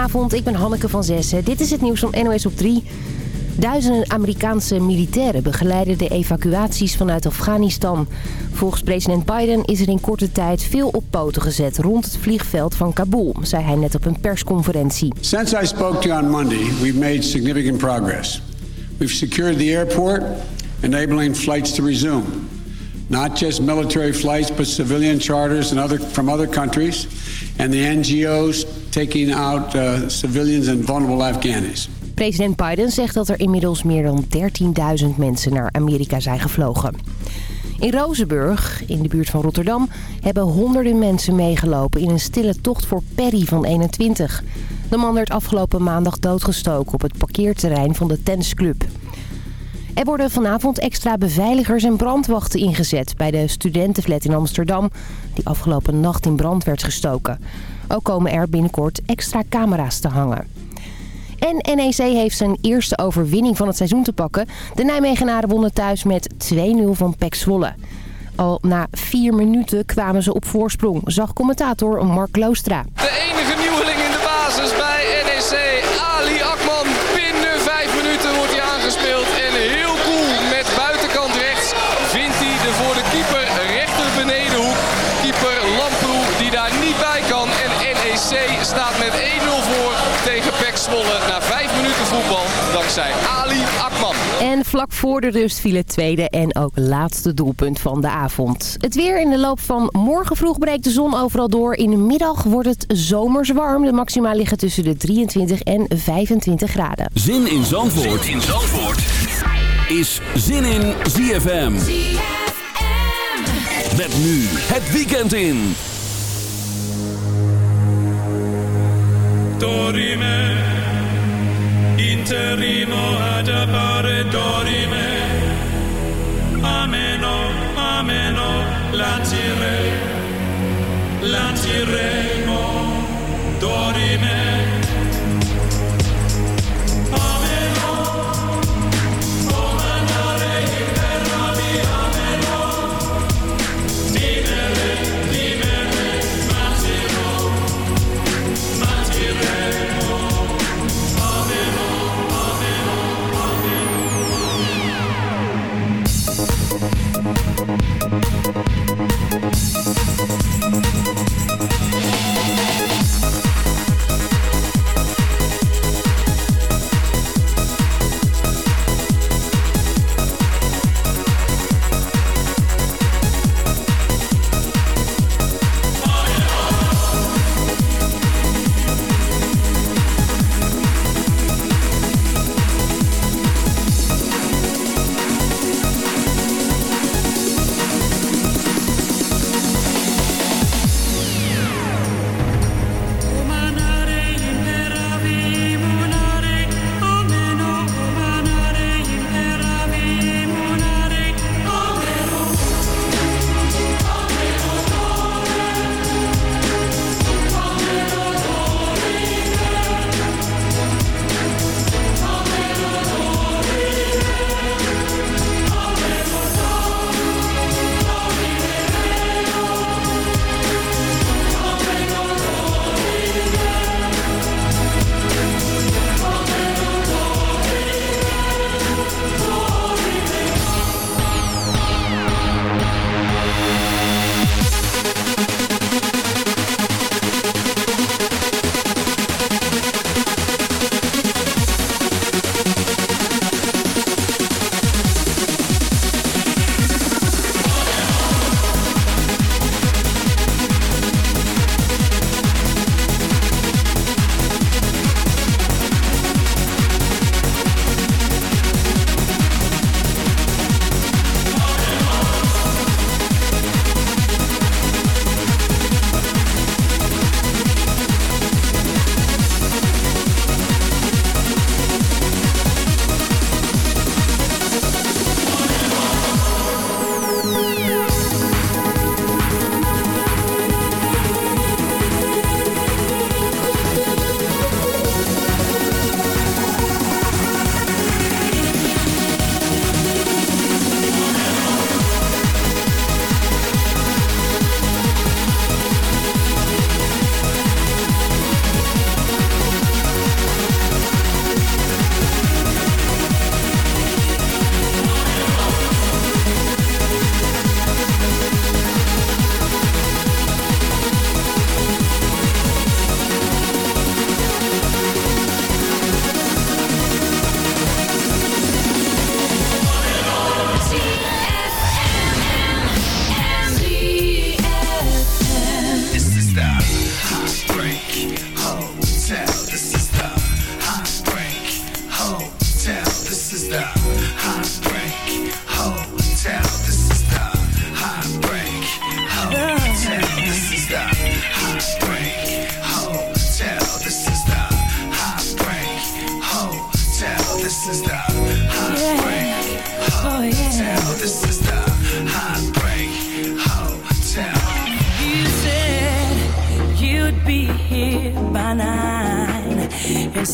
Goedenavond, ik ben Hanneke van Zessen. Dit is het nieuws van NOS op 3. Duizenden Amerikaanse militairen begeleiden de evacuaties vanuit Afghanistan. Volgens president Biden is er in korte tijd veel op poten gezet rond het vliegveld van Kabul, zei hij net op een persconferentie. Since I spoke to you on Monday, we've made significant progress. We've secured the airport, enabling flights to resume. Not just military flights, but civilian charters and other, from other countries. And the NGOs taking out uh, civilians and vulnerable Afghanis. President Biden zegt dat er inmiddels meer dan 13.000 mensen naar Amerika zijn gevlogen. In Rozenburg, in de buurt van Rotterdam, hebben honderden mensen meegelopen in een stille tocht voor Perry van 21. De man werd afgelopen maandag doodgestoken op het parkeerterrein van de tennisclub. Er worden vanavond extra beveiligers en brandwachten ingezet bij de studentenflat in Amsterdam... die afgelopen nacht in brand werd gestoken. Ook komen er binnenkort extra camera's te hangen. En NEC heeft zijn eerste overwinning van het seizoen te pakken. De Nijmegenaren wonnen thuis met 2-0 van PEC Zwolle. Al na vier minuten kwamen ze op voorsprong, zag commentator Mark Loostra. De enige vlak voor de rust viel het tweede en ook laatste doelpunt van de avond. Het weer in de loop van morgen vroeg breekt de zon overal door. In de middag wordt het zomers warm. De maxima liggen tussen de 23 en 25 graden. Zin in Zandvoort, zin in Zandvoort. is Zin in ZFM. Met nu het weekend in. Dorime, interimo ad appare dorime. Ameno, ameno, latire, latiremo, dorime.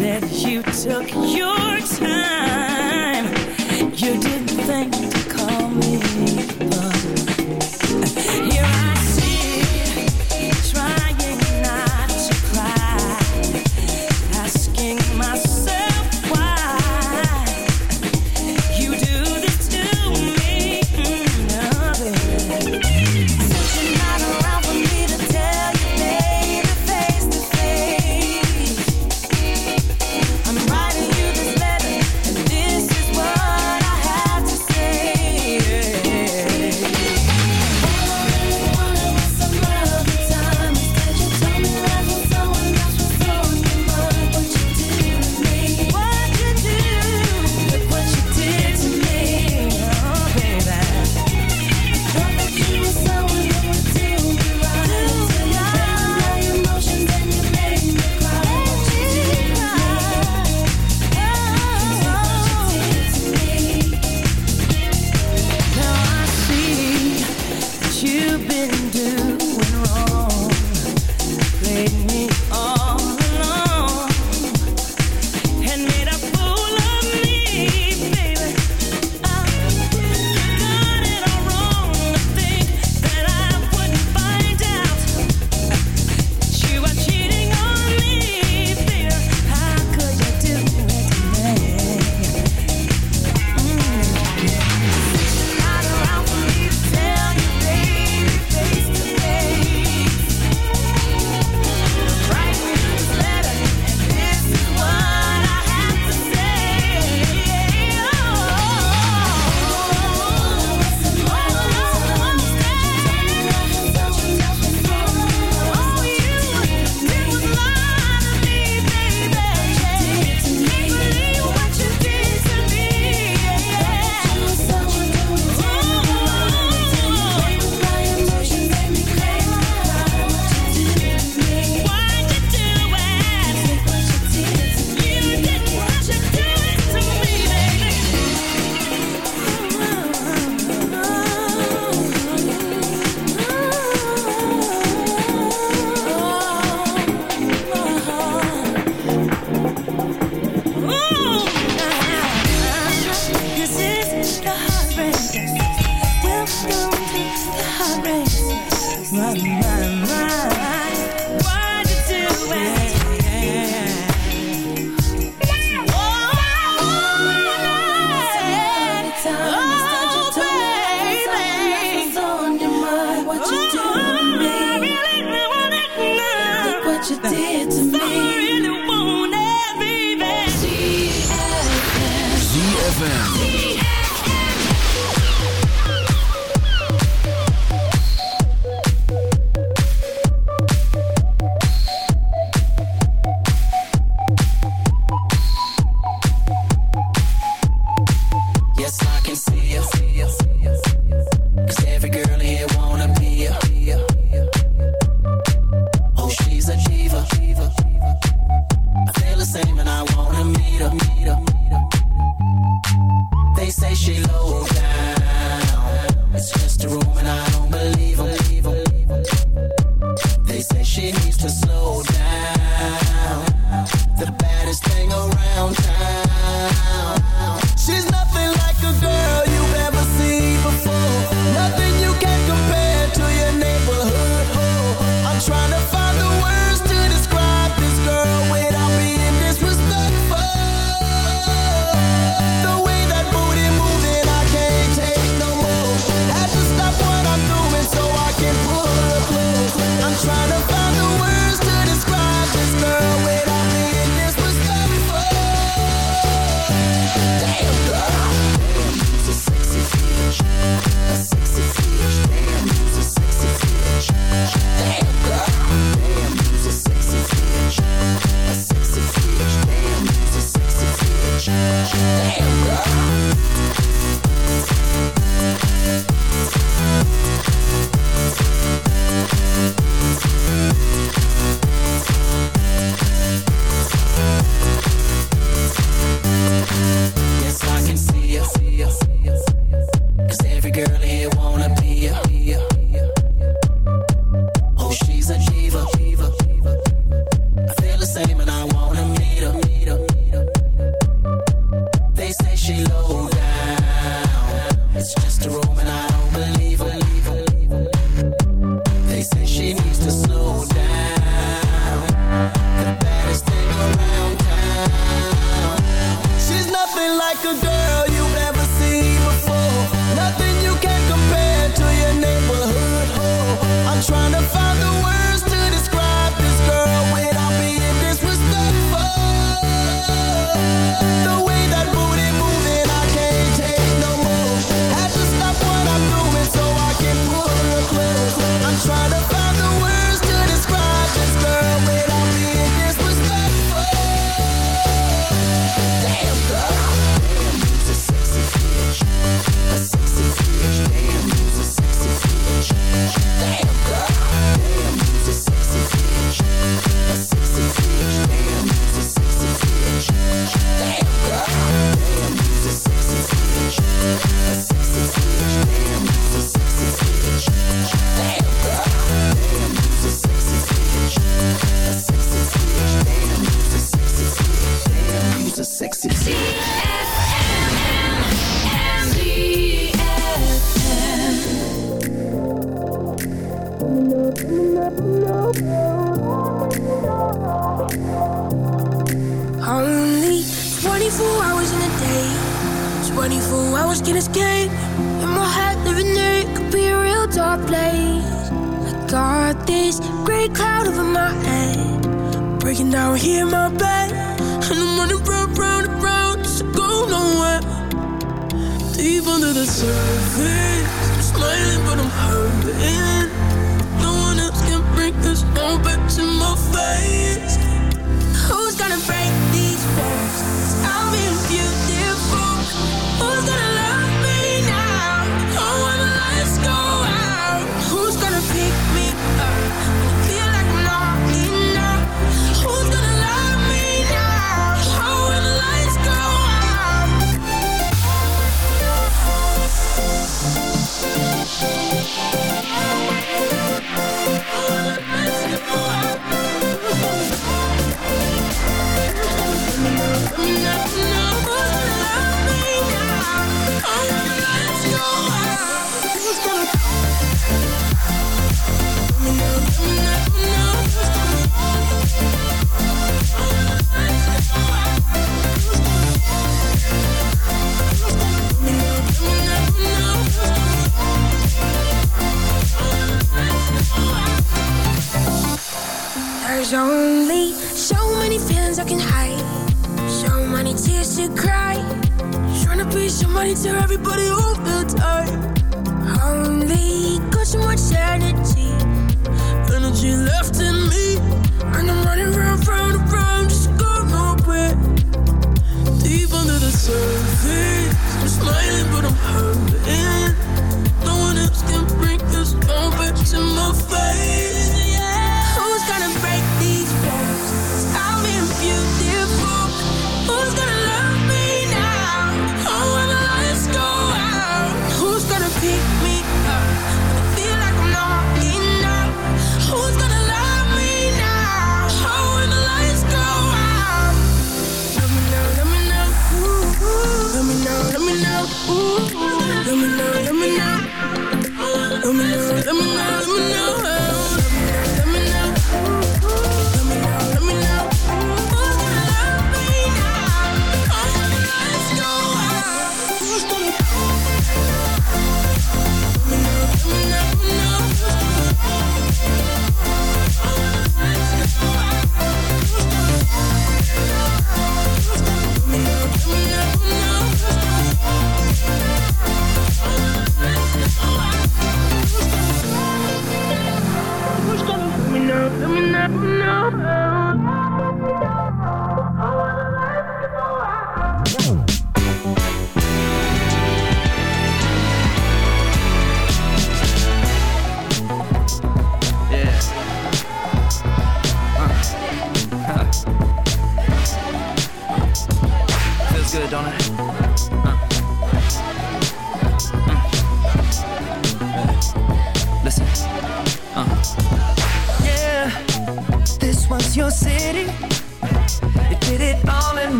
Said you took your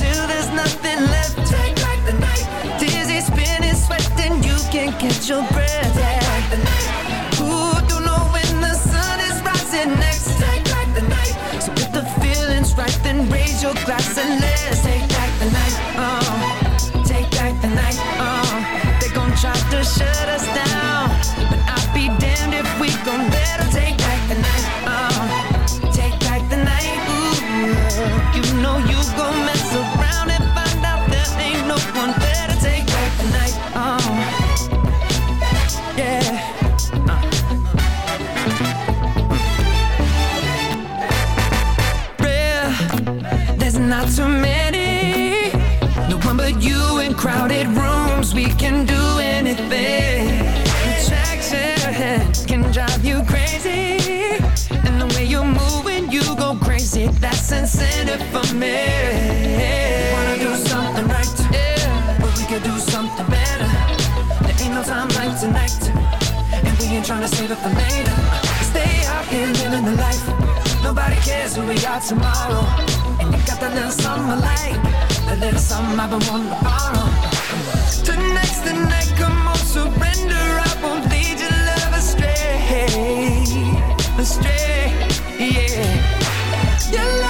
till there's nothing left. Take back the night. Dizzy, spinning, sweating, you can't catch your breath. trying to save up for later. Stay out here living the life. Nobody cares who we are tomorrow. And you got that little something I like, that little something I've been wanting to borrow. Tonight's the night, come on, surrender. I won't lead your love astray, astray, yeah. Your love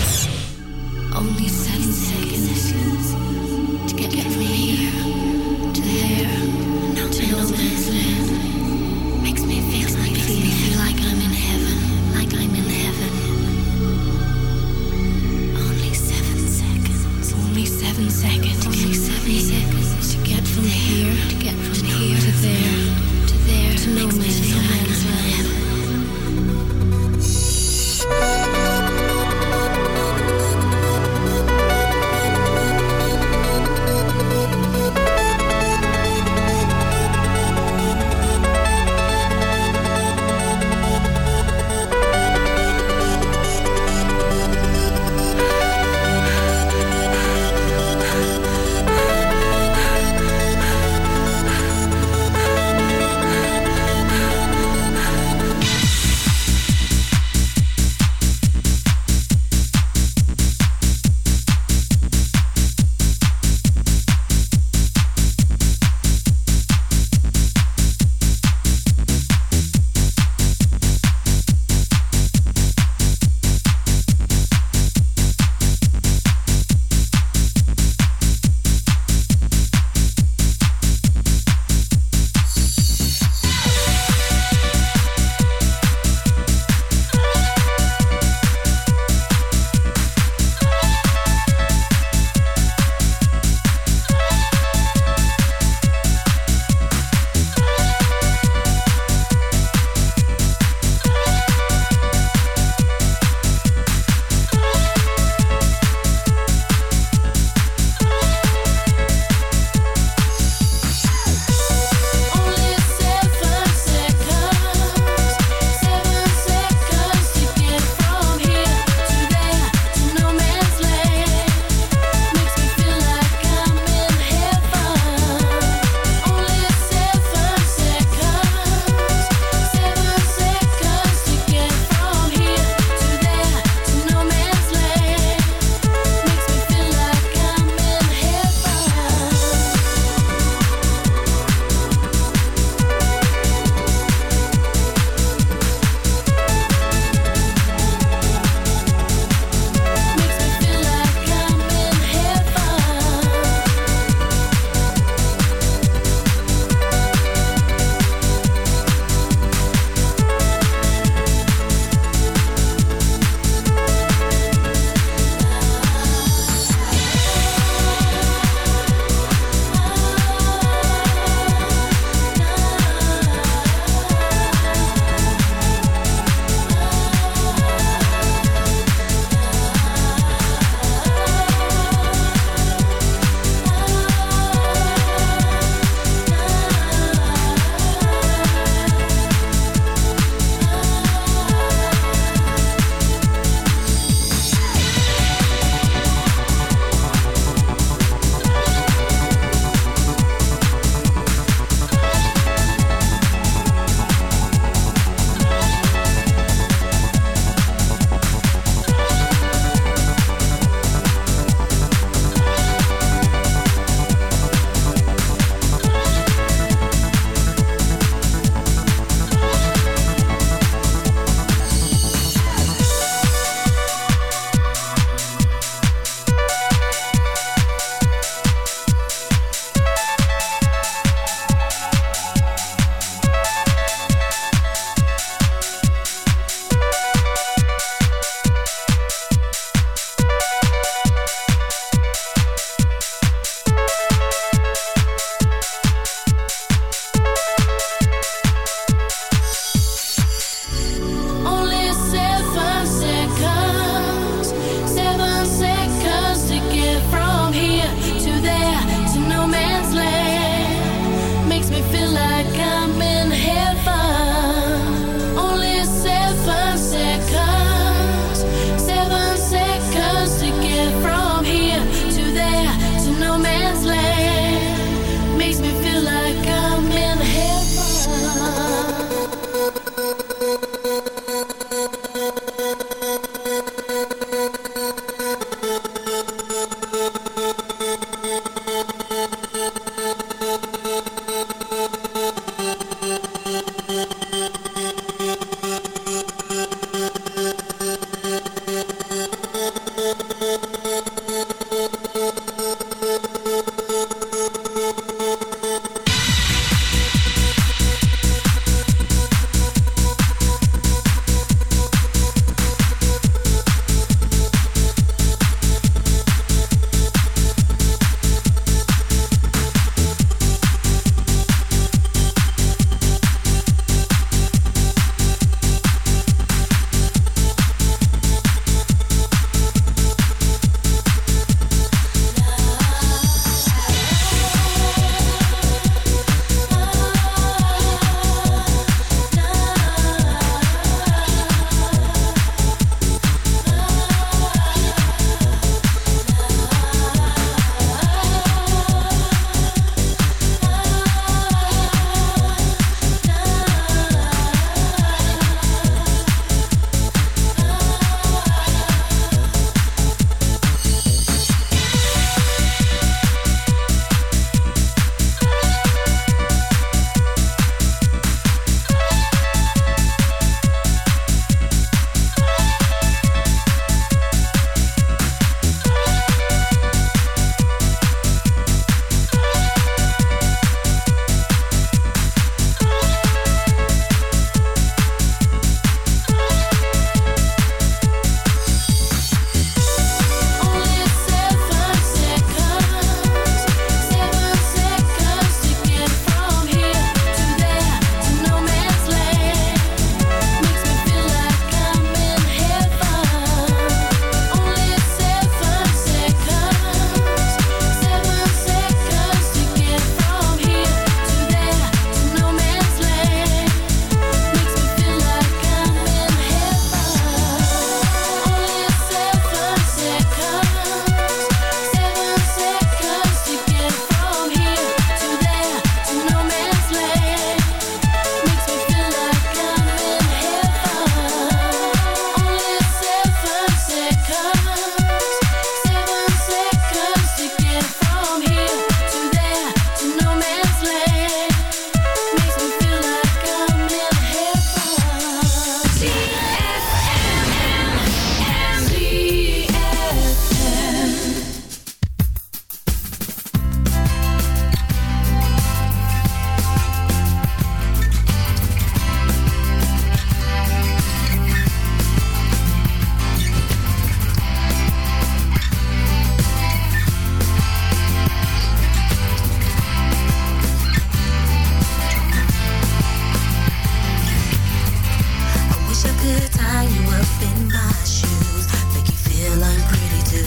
could tie you up in my shoes, make you feel unpretty too.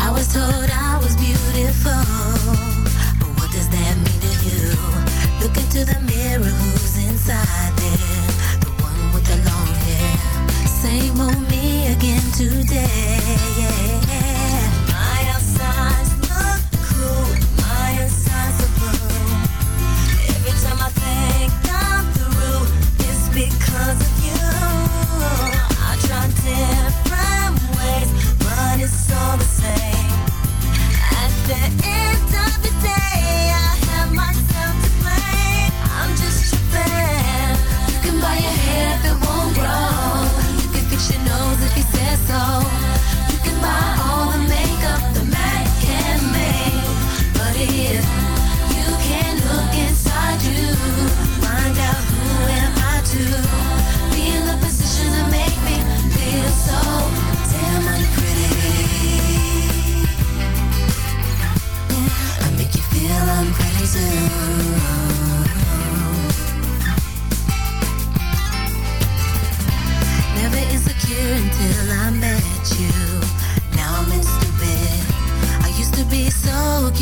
I was told I was beautiful, but what does that mean to you? Look into the mirror, who's inside there? The one with the long hair, same old me again today. Yeah.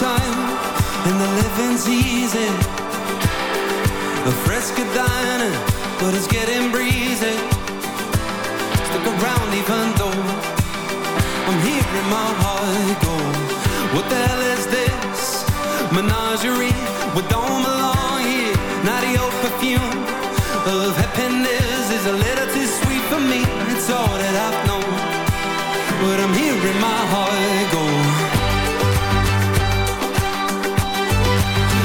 time and the living's easy. A fresca diner, but it's getting breezy. Stuck around even though I'm hearing my heart go. What the hell is this menagerie? We don't belong here. Not old perfume of happiness is a little too sweet for me. It's all that I've known, but I'm hearing my heart go.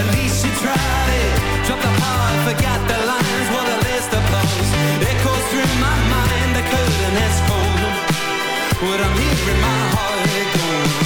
At least you tried it. The heart, the lines. What a list of bones. Echoes through my mind, the. What I'm hearing, my heart echoes.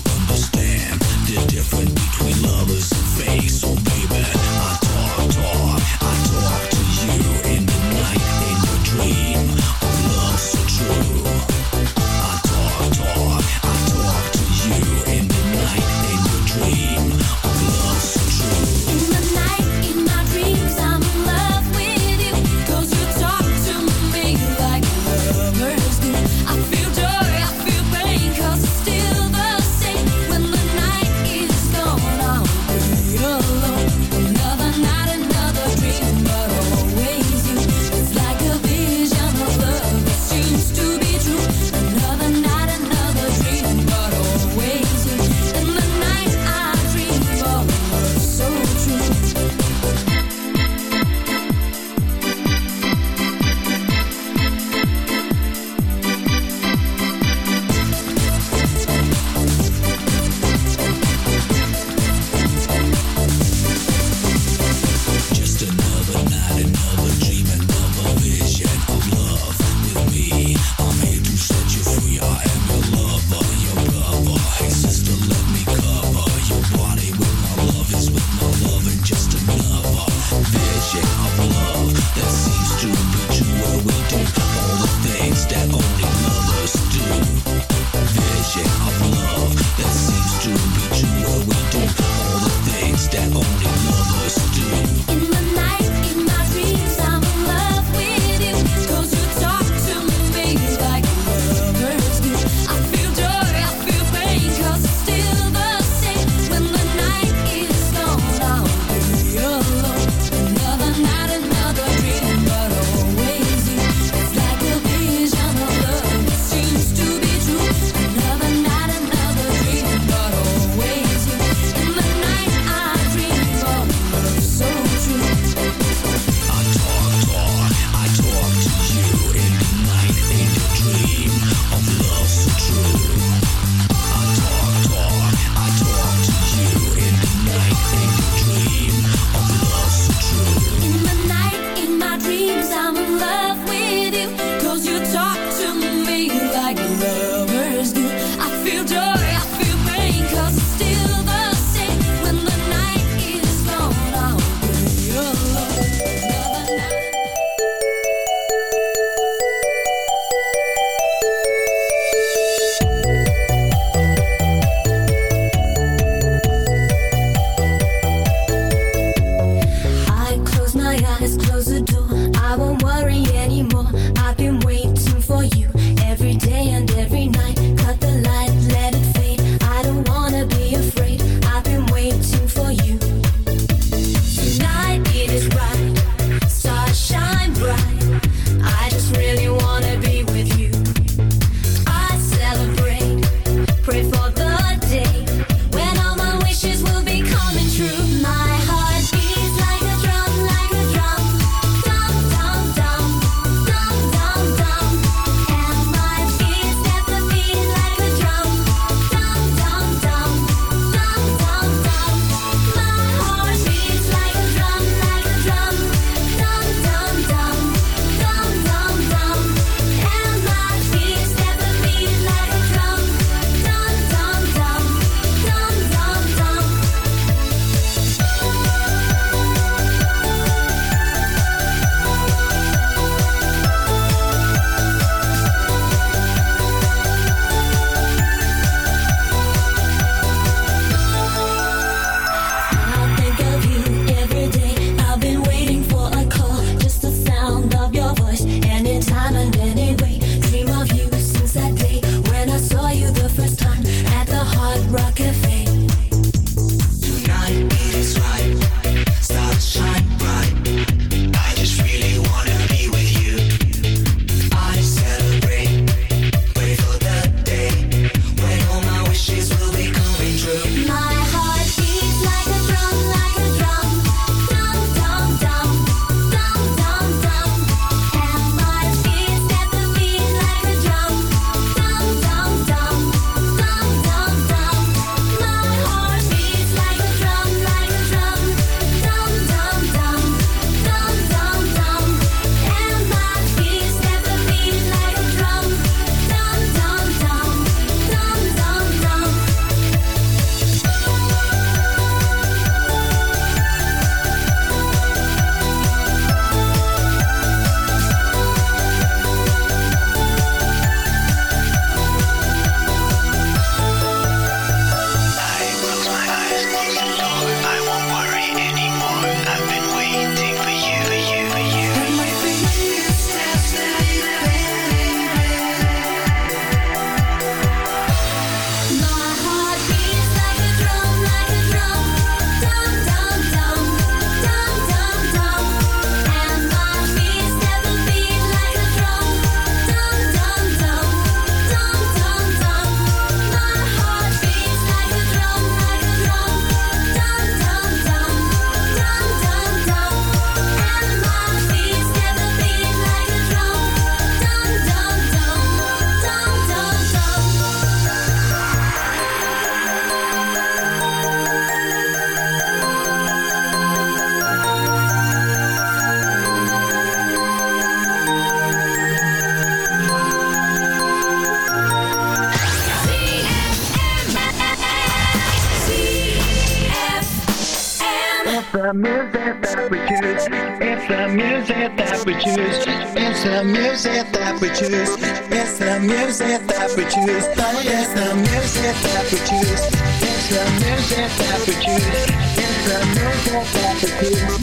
that we. It's the music that we choose. It's the music that choose. It's the music that choose. It's the music that choose.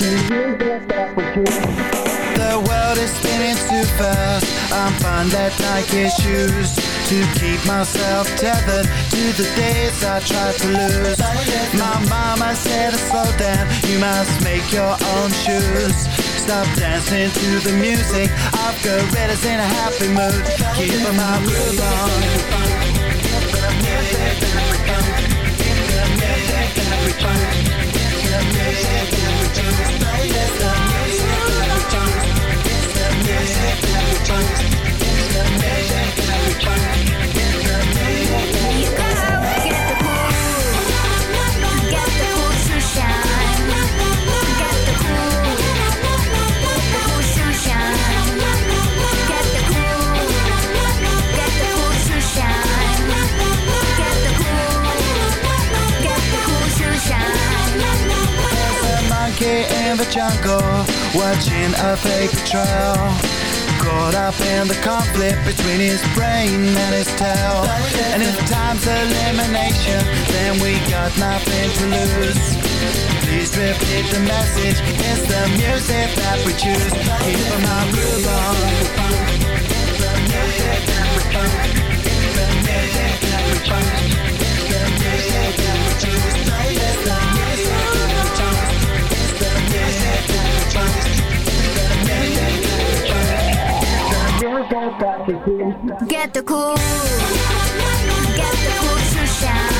The music that choose. The world is spinning too fast. I'm fine that Nike shoes to keep myself tethered to the days I tried to lose. My mama said, to slow down, you must make your own shoes. Stop dancing to the music. I've got in a happy mood. Keep my groove on. Jungle watching a fake trail. Caught up in the conflict between his brain and his tail. And if time's elimination, then we got nothing to lose. Please repeat the message. It's the music that we choose. Keep my groove on. Get the cool. Get the cool to shine.